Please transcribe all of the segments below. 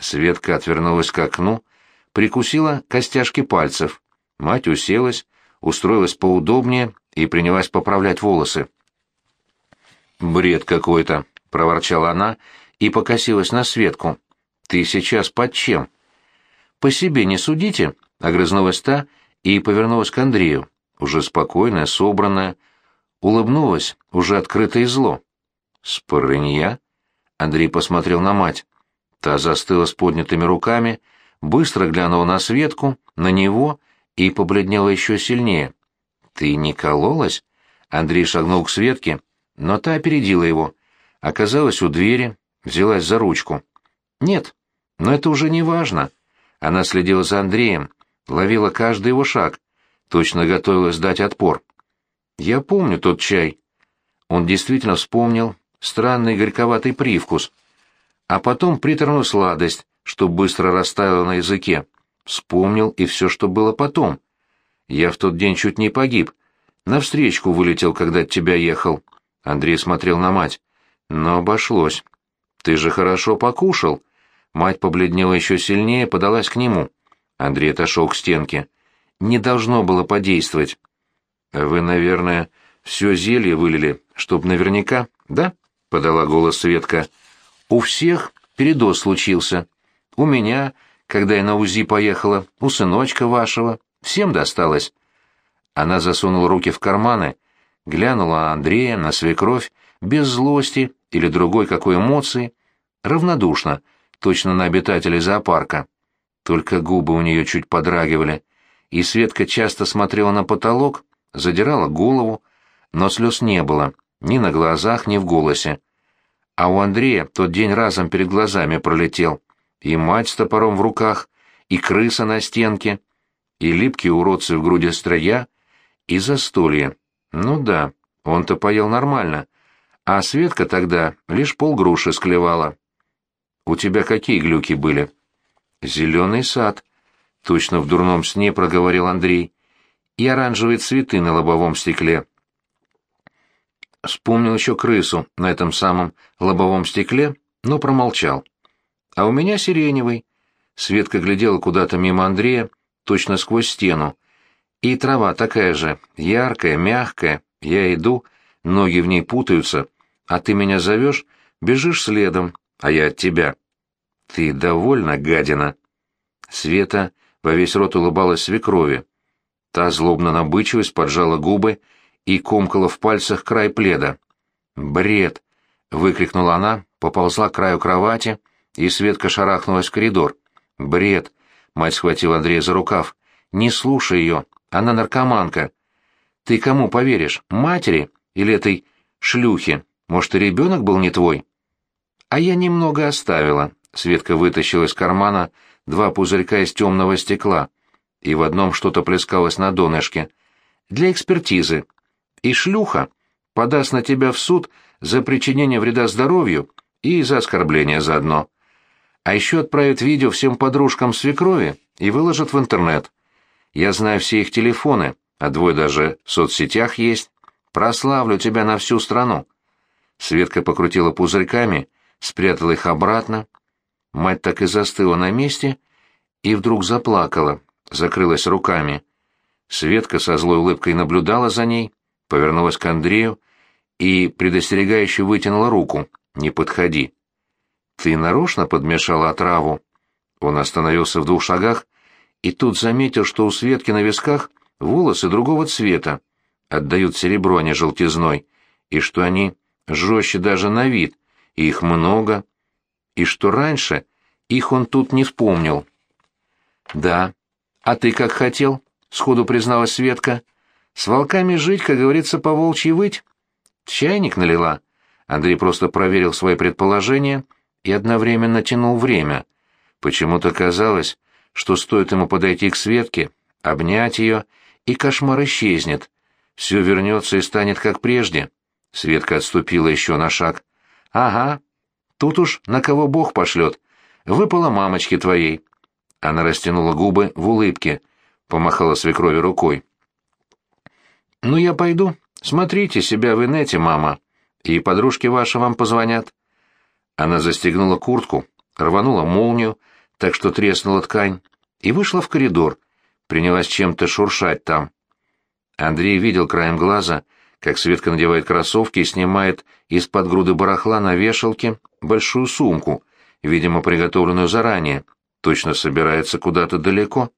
Светка отвернулась к окну, прикусила костяшки пальцев. Мать уселась, устроилась поудобнее и принялась поправлять волосы. «Бред какой-то», — проворчала она и покосилась на Светку. «Ты сейчас под чем?» «По себе не судите», — огрызнулась та и повернулась к Андрею, уже спокойная, собранная, улыбнулась, уже открыто и зло. «Спорынья?» — Андрей посмотрел на мать. Та застыла с поднятыми руками, быстро глянула на Светку, на него и побледнела еще сильнее. «Ты не кололась?» Андрей шагнул к Светке, но та опередила его. Оказалась у двери, взялась за ручку. «Нет, но это уже не важно». Она следила за Андреем, ловила каждый его шаг, точно готовилась дать отпор. «Я помню тот чай». Он действительно вспомнил странный горьковатый привкус, а потом приторную сладость, что быстро растаяла на языке. Вспомнил и все, что было потом. Я в тот день чуть не погиб. Навстречку вылетел, когда от тебя ехал. Андрей смотрел на мать. Но обошлось. Ты же хорошо покушал. Мать побледнела еще сильнее, подалась к нему. Андрей отошел к стенке. Не должно было подействовать. Вы, наверное, все зелье вылили, чтоб наверняка, да? Подала голос Светка. У всех передоз случился. У меня, когда я на УЗИ поехала, у сыночка вашего. Всем досталось. Она засунула руки в карманы, глянула на Андрея, на свекровь, без злости или другой какой эмоции, равнодушно, точно на обитателей зоопарка. Только губы у нее чуть подрагивали, и Светка часто смотрела на потолок, задирала голову, но слез не было, ни на глазах, ни в голосе. А у Андрея тот день разом перед глазами пролетел. И мать с топором в руках, и крыса на стенке, и липкие уродцы в груди строя, и застолье. Ну да, он-то поел нормально, а Светка тогда лишь полгруши склевала. У тебя какие глюки были? Зеленый сад, точно в дурном сне проговорил Андрей, и оранжевые цветы на лобовом стекле. Вспомнил еще крысу на этом самом лобовом стекле, но промолчал. А у меня сиреневый. Светка глядела куда-то мимо Андрея, точно сквозь стену. И трава такая же, яркая, мягкая. Я иду, ноги в ней путаются, а ты меня зовешь, бежишь следом, а я от тебя. Ты довольна, гадина? Света во весь рот улыбалась свекрови. Та злобно набычилась, поджала губы и комкала в пальцах край пледа. «Бред!» — выкрикнула она, поползла к краю кровати, и Светка шарахнулась в коридор. «Бред!» — мать схватила Андрея за рукав. «Не слушай ее, она наркоманка. Ты кому поверишь, матери или этой шлюхе? Может, и ребенок был не твой?» «А я немного оставила», — Светка вытащила из кармана два пузырька из темного стекла, и в одном что-то плескалось на донышке. «Для экспертизы. И шлюха подаст на тебя в суд за причинение вреда здоровью и за оскорбление заодно. А еще отправит видео всем подружкам свекрови и выложит в интернет. Я знаю все их телефоны, а двое даже в соцсетях есть. Прославлю тебя на всю страну». Светка покрутила пузырьками, спрятала их обратно. Мать так и застыла на месте и вдруг заплакала, закрылась руками. Светка со злой улыбкой наблюдала за ней, повернулась к Андрею и предостерегающе вытянула руку. «Не подходи». «Ты нарочно подмешала отраву?» Он остановился в двух шагах и тут заметил, что у Светки на висках волосы другого цвета, отдают серебро, а не желтизной, и что они жестче даже на вид, и их много, и что раньше их он тут не вспомнил. «Да. А ты как хотел?» — сходу призналась Светка. «С волками жить, как говорится, по волчьи выть?» «Чайник налила?» Андрей просто проверил свои предположения и одновременно тянул время. Почему-то казалось, что стоит ему подойти к Светке, обнять ее, и кошмар исчезнет. Все вернется и станет как прежде. Светка отступила еще на шаг. «Ага, тут уж на кого Бог пошлет. Выпала мамочке твоей». Она растянула губы в улыбке, помахала свекрови рукой. «Ну, я пойду. Смотрите себя в инете, мама. И подружки ваши вам позвонят». Она застегнула куртку, рванула молнию, так что треснула ткань, и вышла в коридор, принялась чем-то шуршать там. Андрей видел краем глаза, как Светка надевает кроссовки и снимает из-под груды барахла на вешалке большую сумку, видимо, приготовленную заранее, точно собирается куда-то далеко.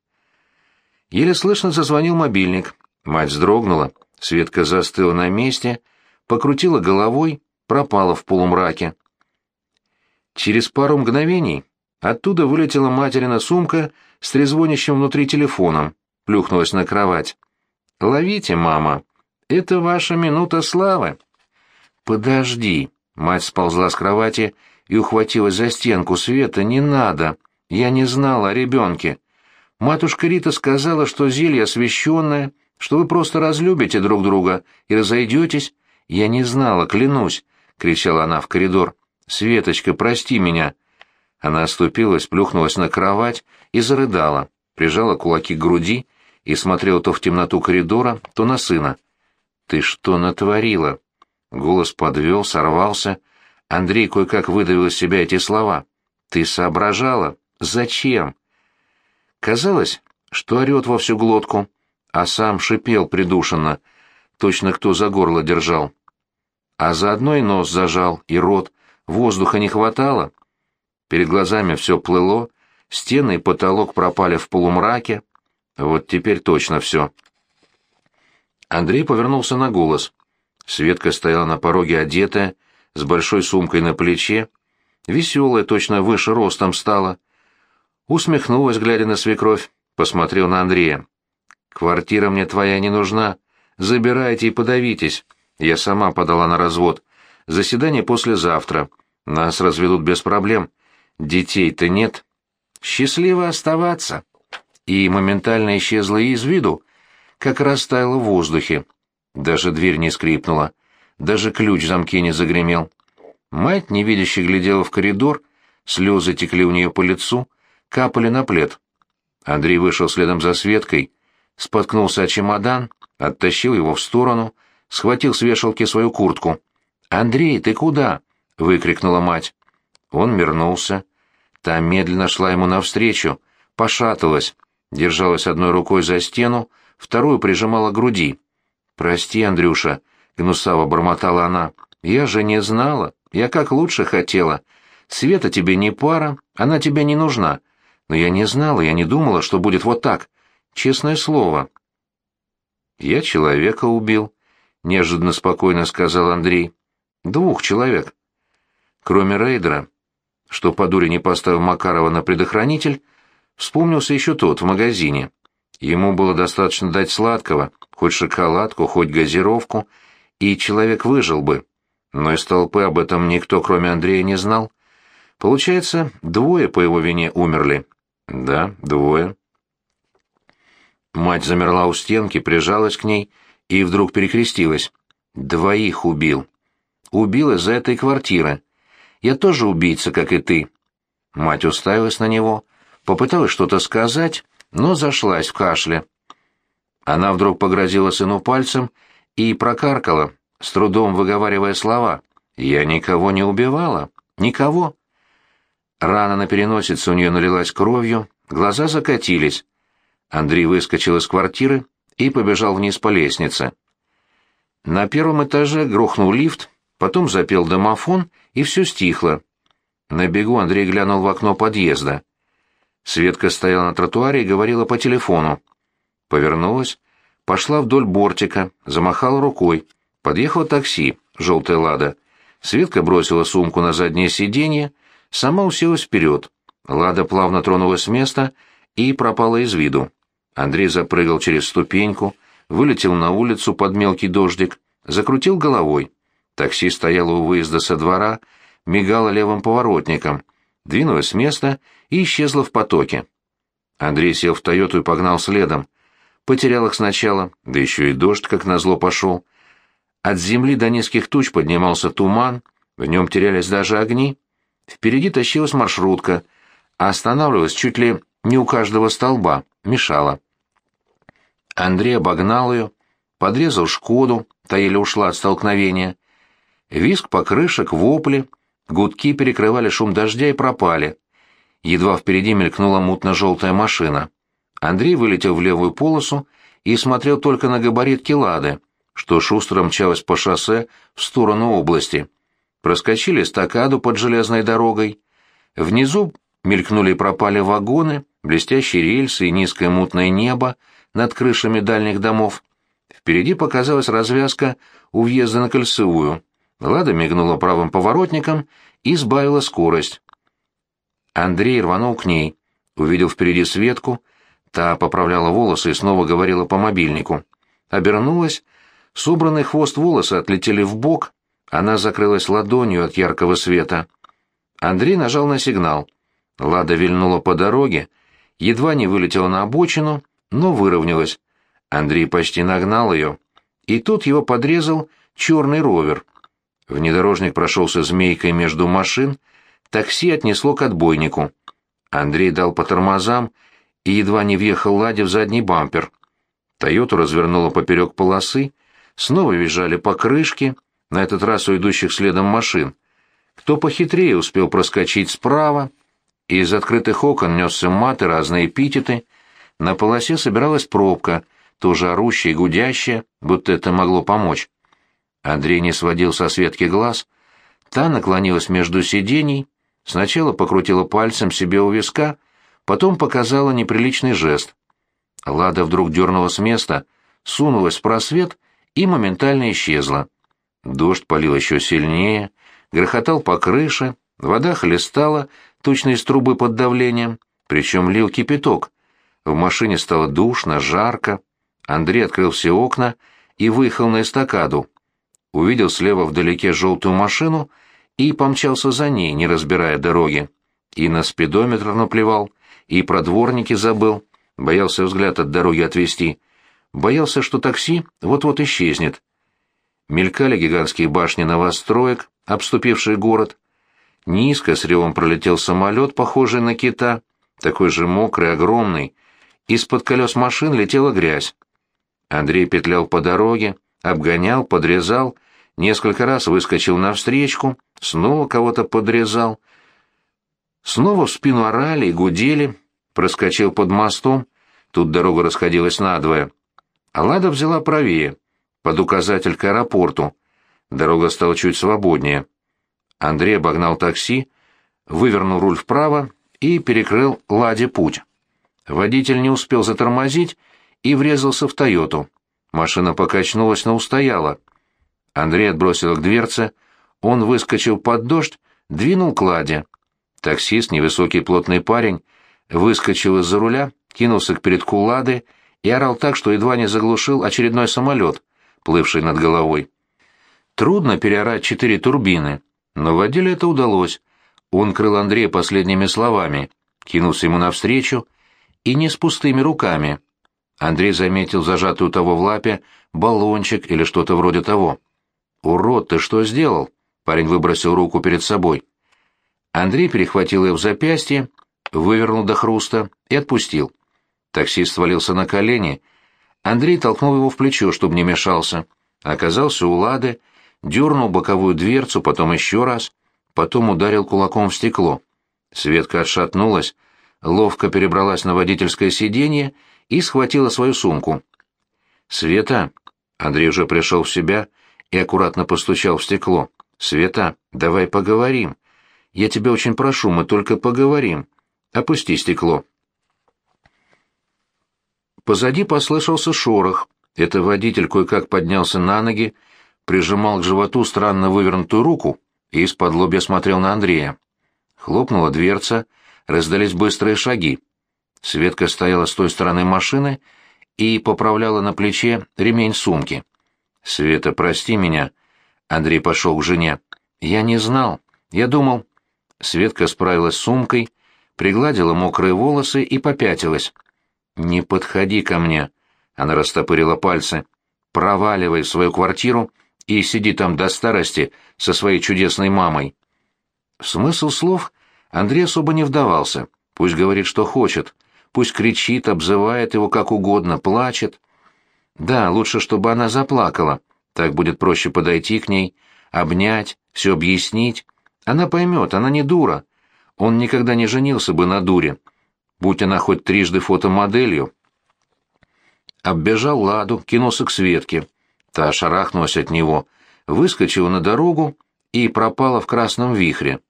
Еле слышно зазвонил мобильник. Мать вздрогнула, Светка застыла на месте, покрутила головой, пропала в полумраке. Через пару мгновений оттуда вылетела материна сумка с трезвонящим внутри телефоном, плюхнулась на кровать. «Ловите, мама, это ваша минута славы». «Подожди», — мать сползла с кровати и ухватилась за стенку. «Света, не надо, я не знала о ребенке. Матушка Рита сказала, что зелье освященное, что вы просто разлюбите друг друга и разойдетесь. Я не знала, клянусь», — кричала она в коридор. «Светочка, прости меня». Она оступилась, плюхнулась на кровать и зарыдала, прижала кулаки к груди и смотрела то в темноту коридора, то на сына. «Ты что натворила?» Голос подвел, сорвался. Андрей кое-как выдавил из себя эти слова. «Ты соображала? Зачем?» Казалось, что орет во всю глотку, а сам шипел придушенно, точно кто за горло держал. А заодно и нос зажал, и рот, воздуха не хватало. Перед глазами все плыло, стены и потолок пропали в полумраке. Вот теперь точно все. Андрей повернулся на голос. Светка стояла на пороге одетая, с большой сумкой на плече, веселая, точно выше ростом стала. Усмехнулась, глядя на свекровь, посмотрел на Андрея. «Квартира мне твоя не нужна. Забирайте и подавитесь. Я сама подала на развод. Заседание послезавтра. Нас разведут без проблем. Детей-то нет. Счастливо оставаться. И моментально исчезла из виду, как растаяла в воздухе. Даже дверь не скрипнула. Даже ключ в замке не загремел. Мать, невидяще глядела в коридор, слезы текли у нее по лицу, капали на плед. Андрей вышел следом за Светкой, споткнулся о чемодан, оттащил его в сторону, схватил с вешалки свою куртку. «Андрей, ты куда?» — выкрикнула мать. Он вернулся. Та медленно шла ему навстречу, пошаталась, держалась одной рукой за стену, вторую прижимала к груди. «Прости, Андрюша», — гнусаво бормотала она, — «я же не знала, я как лучше хотела. Света тебе не пара, она тебе не нужна. Но я не знала, я не думала, что будет вот так. Честное слово». «Я человека убил», — неожиданно спокойно сказал Андрей. «Двух человек. Кроме рейдера, что по дуре не поставил Макарова на предохранитель, вспомнился еще тот в магазине. Ему было достаточно дать сладкого, хоть шоколадку, хоть газировку, и человек выжил бы. Но из толпы об этом никто, кроме Андрея, не знал. Получается, двое по его вине умерли. Да, двое. Мать замерла у стенки, прижалась к ней и вдруг перекрестилась. Двоих убил. Убил из-за этой квартиры. Я тоже убийца, как и ты. Мать уставилась на него, попыталась что-то сказать, но зашлась в кашле. Она вдруг погрозила сыну пальцем и прокаркала, с трудом выговаривая слова. «Я никого не убивала. Никого». Рана на переносице у нее налилась кровью, глаза закатились. Андрей выскочил из квартиры и побежал вниз по лестнице. На первом этаже грохнул лифт, потом запел домофон, и все стихло. На бегу Андрей глянул в окно подъезда. Светка стояла на тротуаре и говорила по телефону. Повернулась, пошла вдоль бортика, замахала рукой. Подъехало такси, желтая лада. Светка бросила сумку на заднее сиденье, сама уселась вперед. Лада плавно тронулась с места и пропала из виду. Андрей запрыгал через ступеньку, вылетел на улицу под мелкий дождик, закрутил головой. Такси стояло у выезда со двора, мигало левым поворотником, двинулась с места и исчезла в потоке. Андрей сел в «Тойоту» и погнал следом. Потерял их сначала, да еще и дождь, как назло, пошел. От земли до низких туч поднимался туман, в нем терялись даже огни. Впереди тащилась маршрутка, а останавливалась чуть ли не у каждого столба, мешала. Андрей обогнал ее, подрезал «Шкоду», та еле ушла от столкновения. Виск покрышек, вопли — Гудки перекрывали шум дождя и пропали. едва впереди мелькнула мутно-желтая машина. Андрей вылетел в левую полосу и смотрел только на габаритки «Лады», что шустро мчалась по шоссе в сторону области. Проскочили эстакаду под железной дорогой. Внизу мелькнули и пропали вагоны, блестящие рельсы и низкое мутное небо над крышами дальних домов. Впереди показалась развязка у въезда на Кольцевую. Лада мигнула правым поворотником и сбавила скорость. Андрей рванул к ней, увидел впереди Светку, та поправляла волосы и снова говорила по мобильнику. Обернулась, собранный хвост волосы отлетели в бок, она закрылась ладонью от яркого света. Андрей нажал на сигнал. Лада вильнула по дороге, едва не вылетела на обочину, но выровнялась. Андрей почти нагнал ее. И тут его подрезал черный ровер. Внедорожник прошелся змейкой между машин, такси отнесло к отбойнику. Андрей дал по тормозам и едва не въехал Ладе в задний бампер. Тойоту развернуло поперек полосы, снова визжали покрышки, на этот раз у идущих следом машин. Кто похитрее успел проскочить справа, из открытых окон несся мат и разные эпитеты, на полосе собиралась пробка, тоже орущая и гудящая, будто это могло помочь. Андрей не сводил со Светки глаз. Та наклонилась между сидений, сначала покрутила пальцем себе у виска, потом показала неприличный жест. Лада вдруг дернула с места, сунулась в просвет и моментально исчезла. Дождь полил еще сильнее, грохотал по крыше, вода хлестала, точно из трубы под давлением, причем лил кипяток. В машине стало душно, жарко. Андрей открыл все окна и выехал на эстакаду увидел слева вдалеке желтую машину и помчался за ней, не разбирая дороги. И на спидометр наплевал, и про дворники забыл, боялся взгляд от дороги отвести, боялся, что такси вот-вот исчезнет. Мелькали гигантские башни новостроек, обступившие город. Низко с ревом пролетел самолет, похожий на кита, такой же мокрый, огромный. Из-под колес машин летела грязь. Андрей петлял по дороге, обгонял, подрезал, несколько раз выскочил навстречку, снова кого-то подрезал. Снова в спину орали и гудели, проскочил под мостом, тут дорога расходилась надвое. А Лада взяла правее, под указатель к аэропорту. Дорога стала чуть свободнее. Андрей обогнал такси, вывернул руль вправо и перекрыл Ладе путь. Водитель не успел затормозить и врезался в «Тойоту». Машина покачнулась, но устояла. Андрей отбросил к дверце, он выскочил под дождь, двинул к Ладе. Таксист, невысокий плотный парень, выскочил из-за руля, кинулся к передку Лады и орал так, что едва не заглушил очередной самолет, плывший над головой. Трудно переорать четыре турбины, но водиле это удалось. Он крыл Андрея последними словами, кинулся ему навстречу, и не с пустыми руками. Андрей заметил зажатую того в лапе баллончик или что-то вроде того. «Урод, ты что сделал?» Парень выбросил руку перед собой. Андрей перехватил ее в запястье, вывернул до хруста и отпустил. Таксист свалился на колени. Андрей толкнул его в плечо, чтобы не мешался. Оказался у Лады, дернул боковую дверцу, потом еще раз, потом ударил кулаком в стекло. Светка отшатнулась, ловко перебралась на водительское сиденье и схватила свою сумку. «Света!» Андрей уже пришел в себя и аккуратно постучал в стекло. «Света, давай поговорим. Я тебя очень прошу, мы только поговорим. Опусти стекло». Позади послышался шорох. Это водитель кое-как поднялся на ноги, прижимал к животу странно вывернутую руку и из-под лобья смотрел на Андрея. Хлопнула дверца, раздались быстрые шаги. Светка стояла с той стороны машины и поправляла на плече ремень сумки. «Света, прости меня». Андрей пошел к жене. «Я не знал. Я думал...» Светка справилась с сумкой, пригладила мокрые волосы и попятилась. «Не подходи ко мне», — она растопырила пальцы. «Проваливай в свою квартиру и сиди там до старости со своей чудесной мамой». В смысл слов Андрей особо не вдавался. Пусть говорит, что хочет. Пусть кричит, обзывает его как угодно, плачет. Да, лучше, чтобы она заплакала. Так будет проще подойти к ней, обнять, все объяснить. Она поймет, она не дура. он никогда не женился бы на дуре, будь она хоть трижды фотомоделью. Оббежал Ладу, кинулся к Светке. Та шарахнулась от него, выскочила на дорогу и пропала в красном вихре.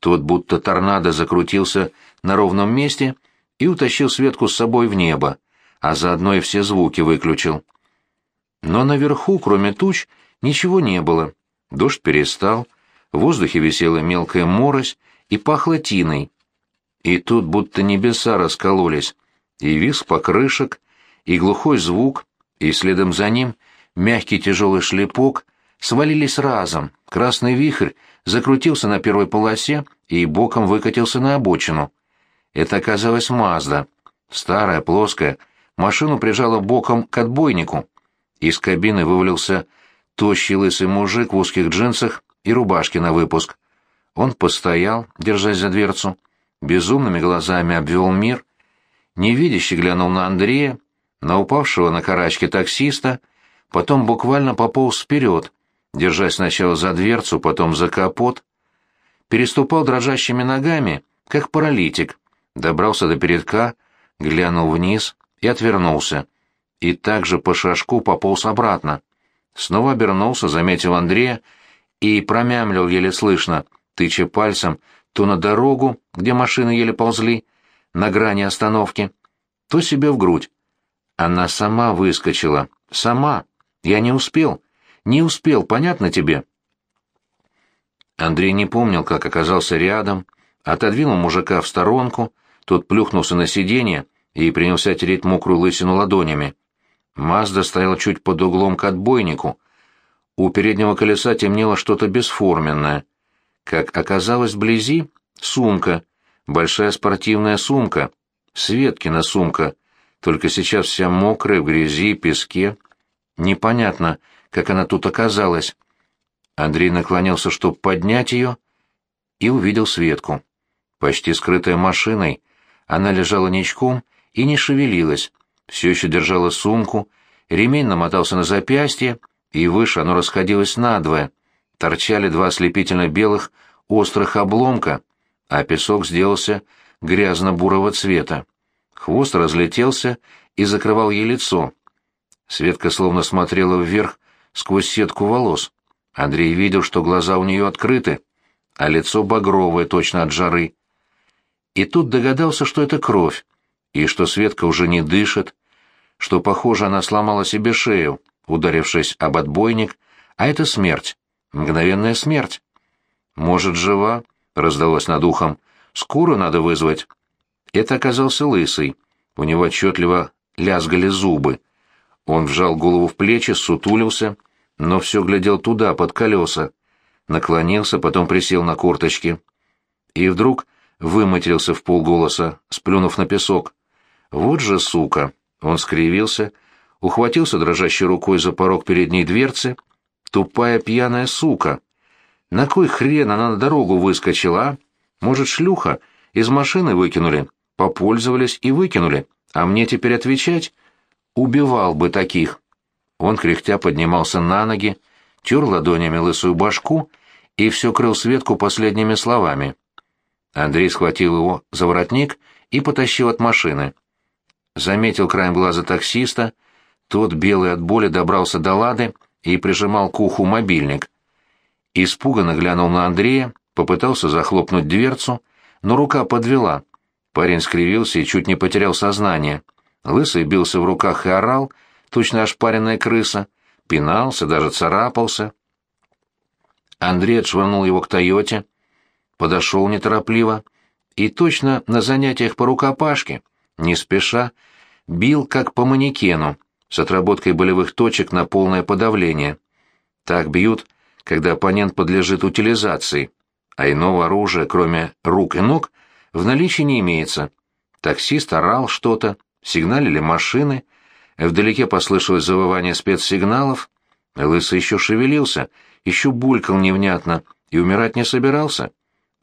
Тот будто торнадо закрутился на ровном месте и утащил Светку с собой в небо, а заодно и все звуки выключил. Но наверху, кроме туч, ничего не было. Дождь перестал, в воздухе висела мелкая морось и пахло тиной. И тут будто небеса раскололись, и виск покрышек, и глухой звук, и следом за ним мягкий тяжелый шлепок свалились разом. Красный вихрь закрутился на первой полосе и боком выкатился на обочину. Это оказалась Мазда. Старая, плоская. Машину прижала боком к отбойнику. Из кабины вывалился тощий лысый мужик в узких джинсах и рубашке на выпуск. Он постоял, держась за дверцу, безумными глазами обвел мир, невидяще глянул на Андрея, на упавшего на карачке таксиста, потом буквально пополз вперед, держась сначала за дверцу, потом за капот, переступал дрожащими ногами, как паралитик, добрался до передка, глянул вниз и отвернулся, и также по шажку пополз обратно. Снова обернулся, заметил Андрея и промямлил еле слышно, тыча пальцем то на дорогу, где машины еле ползли, на грани остановки, то себе в грудь. Она сама выскочила. Сама. Я не успел. Не успел, понятно тебе? Андрей не помнил, как оказался рядом, отодвинул мужика в сторонку, тот плюхнулся на сиденье и принялся тереть мокрую лысину ладонями. Мазда стояла чуть под углом к отбойнику. У переднего колеса темнело что-то бесформенное. Как оказалось вблизи, сумка, большая спортивная сумка, Светкина сумка, только сейчас вся мокрая, в грязи, песке. Непонятно, как она тут оказалась. Андрей наклонился, чтобы поднять ее, и увидел Светку. Почти скрытая машиной, она лежала ничком и не шевелилась, все еще держала сумку, ремень намотался на запястье, и выше оно расходилось надвое. Торчали два ослепительно белых острых обломка, а песок сделался грязно-бурого цвета. Хвост разлетелся и закрывал ей лицо. Светка словно смотрела вверх сквозь сетку волос. Андрей видел, что глаза у нее открыты, а лицо багровое точно от жары. И тут догадался, что это кровь, и что Светка уже не дышит, что, похоже, она сломала себе шею, ударившись об отбойник, а это смерть, мгновенная смерть. «Может, жива?» — раздалось над ухом. «Скорую надо вызвать». Это оказался лысый. У него отчетливо лязгали зубы. Он вжал голову в плечи, сутулился, но все глядел туда, под колеса. Наклонился, потом присел на корточки. И вдруг выматерился в полголоса, сплюнув на песок. «Вот же сука!» Он скривился, ухватился дрожащей рукой за порог передней дверцы. «Тупая пьяная сука! На кой хрен она на дорогу выскочила, а? Может, шлюха? Из машины выкинули, попользовались и выкинули, а мне теперь отвечать? Убивал бы таких!» Он, кряхтя, поднимался на ноги, тер ладонями лысую башку и все крыл Светку последними словами. Андрей схватил его за воротник и потащил от машины. Заметил краем глаза таксиста, тот, белый от боли, добрался до лады и прижимал к уху мобильник. Испуганно глянул на Андрея, попытался захлопнуть дверцу, но рука подвела. Парень скривился и чуть не потерял сознание. Лысый бился в руках и орал, точно ошпаренная крыса, пинался, даже царапался. Андрей отшвырнул его к «Тойоте», подошел неторопливо и точно на занятиях по рукопашке, не спеша, бил как по манекену, с отработкой болевых точек на полное подавление. Так бьют, когда оппонент подлежит утилизации, а иного оружия, кроме рук и ног, в наличии не имеется. Таксист орал что-то, сигналили машины, Вдалеке послышалось завывание спецсигналов. Лысый еще шевелился, еще булькал невнятно и умирать не собирался.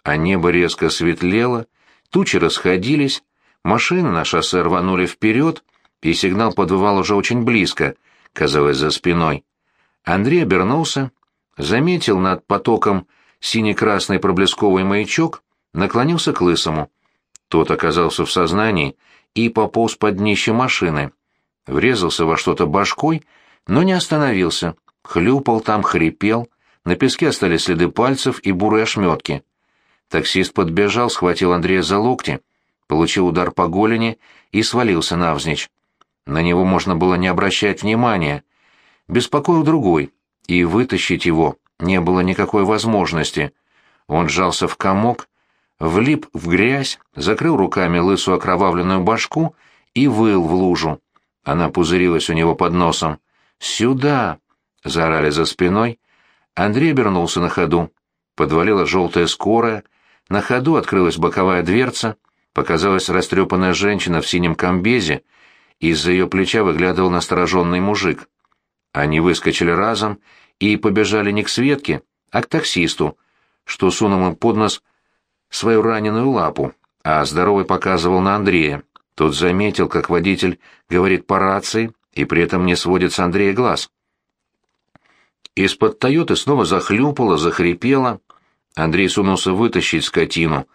А небо резко светлело, тучи расходились, машины на шоссе рванули вперед, и сигнал подвывал уже очень близко, казалось, за спиной. Андрей обернулся, заметил над потоком синий-красный проблесковый маячок наклонился к Лысому. Тот оказался в сознании и пополз под днище машины. Врезался во что-то башкой, но не остановился. Хлюпал там, хрипел. На песке остались следы пальцев и бурые ошметки. Таксист подбежал, схватил Андрея за локти, получил удар по голени и свалился навзничь. На него можно было не обращать внимания. Беспокоил другой, и вытащить его не было никакой возможности. Он сжался в комок, влип в грязь, закрыл руками лысую окровавленную башку и выл в лужу. Она пузырилась у него под носом. «Сюда!» — заорали за спиной. Андрей обернулся на ходу. Подвалила желтая скорая. На ходу открылась боковая дверца. Показалась растрепанная женщина в синем комбезе. Из-за ее плеча выглядывал настороженный мужик. Они выскочили разом и побежали не к Светке, а к таксисту, что сунул им под нос свою раненую лапу, а здоровый показывал на Андрея. Тот заметил, как водитель говорит по рации и при этом не сводит с Андрея глаз. Из-под «Тойоты» снова захлюпало, захрипело. Андрей сунулся вытащить скотину,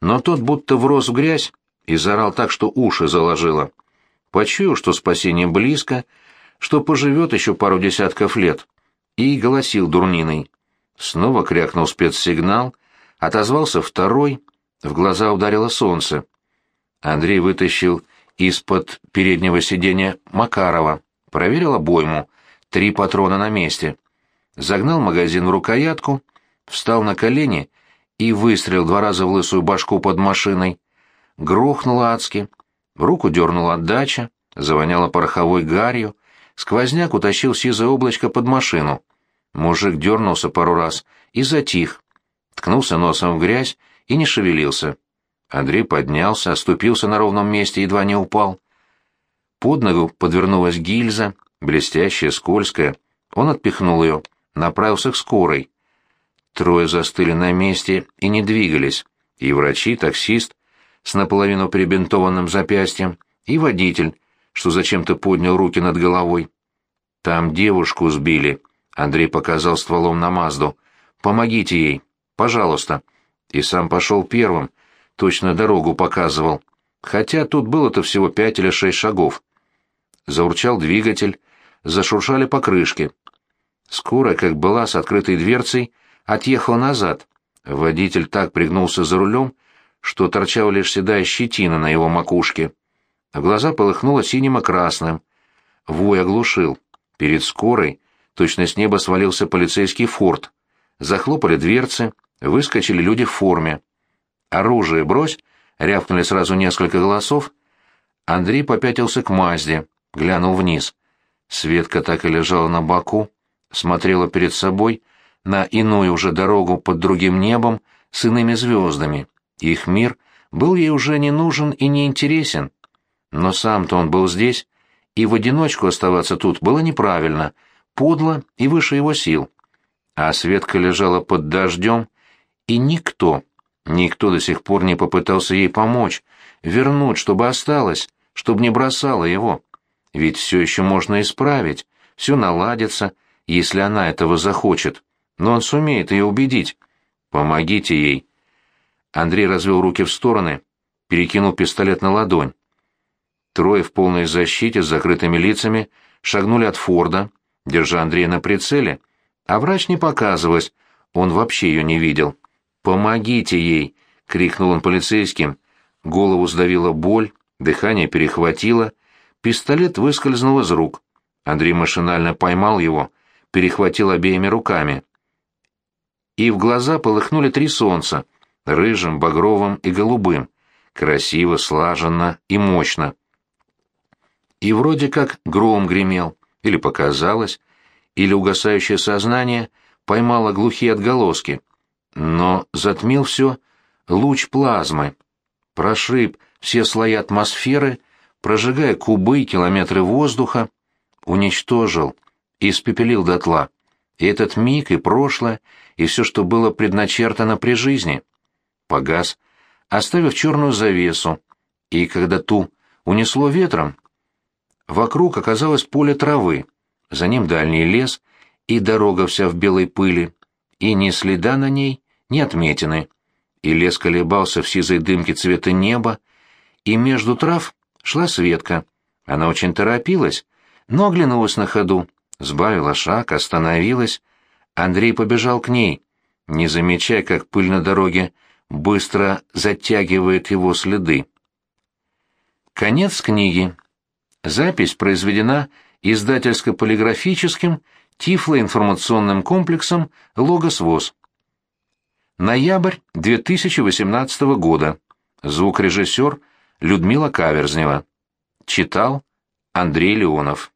но тот будто врос в грязь и заорал так, что уши заложило. Почуял, что спасение близко, что поживет еще пару десятков лет, и голосил дурниной. Снова крякнул спецсигнал, отозвался второй, в глаза ударило солнце. Андрей вытащил из-под переднего сиденья Макарова, проверил обойму, три патрона на месте. Загнал магазин в рукоятку, встал на колени и выстрелил два раза в лысую башку под машиной. Грохнуло адски, руку дернула отдача, завоняло пороховой гарью, сквозняк утащил сизое облачко под машину. Мужик дернулся пару раз и затих, ткнулся носом в грязь и не шевелился. Андрей поднялся, оступился на ровном месте, едва не упал. Под ногу подвернулась гильза, блестящая, скользкая. Он отпихнул ее, направился к скорой. Трое застыли на месте и не двигались. И врачи, таксист с наполовину перебинтованным запястьем, и водитель, что зачем-то поднял руки над головой. «Там девушку сбили», — Андрей показал стволом на Мазду. «Помогите ей, пожалуйста». И сам пошел первым, точно дорогу показывал. Хотя тут было-то всего пять или шесть шагов. Заурчал двигатель, зашуршали покрышки. Скорая, как была с открытой дверцей, отъехала назад. Водитель так пригнулся за рулем, что торчала лишь седая щетина на его макушке. А глаза полыхнуло синим и красным. Вой оглушил. Перед скорой точно с неба свалился полицейский форт. Захлопали дверцы, выскочили люди в форме. «Оружие брось!» — рявкнули сразу несколько голосов. Андрей попятился к Мазде, глянул вниз. Светка так и лежала на боку, смотрела перед собой на иную уже дорогу под другим небом с иными звездами. Их мир был ей уже не нужен и не интересен. Но сам-то он был здесь, и в одиночку оставаться тут было неправильно, подло и выше его сил. А Светка лежала под дождем, и никто, Никто до сих пор не попытался ей помочь, вернуть, чтобы осталось, чтобы не бросала его. Ведь все еще можно исправить, все наладится, если она этого захочет. Но он сумеет ее убедить. Помогите ей. Андрей развел руки в стороны, перекинул пистолет на ладонь. Трое в полной защите с закрытыми лицами шагнули от Форда, держа Андрея на прицеле, а врач не показывалась, он вообще ее не видел. «Помогите ей!» — крикнул он полицейским. Голову сдавила боль, дыхание перехватило, пистолет выскользнул из рук. Андрей машинально поймал его, перехватил обеими руками. И в глаза полыхнули три солнца — рыжим, багровым и голубым, красиво, слаженно и мощно. И вроде как гром гремел, или показалось, или угасающее сознание поймало глухие отголоски — но затмил все луч плазмы, прошиб все слои атмосферы, прожигая кубы и километры воздуха, уничтожил испепелил дотла. И этот миг, и прошлое, и все, что было предначертано при жизни. Погас, оставив черную завесу, и когда ту унесло ветром, вокруг оказалось поле травы, за ним дальний лес и дорога вся в белой пыли, и ни следа на ней, ни отметины. и лес колебался в сизой дымке цвета неба, и между трав шла Светка. Она очень торопилась, но оглянулась на ходу, сбавила шаг, остановилась. Андрей побежал к ней, не замечая, как пыль на дороге быстро затягивает его следы. Конец книги. Запись произведена издательско-полиграфическим тифлоинформационным комплексом «Логос ВОЗ». Ноябрь 2018 года. Звукорежиссер Людмила Каверзнева. Читал Андрей Леонов.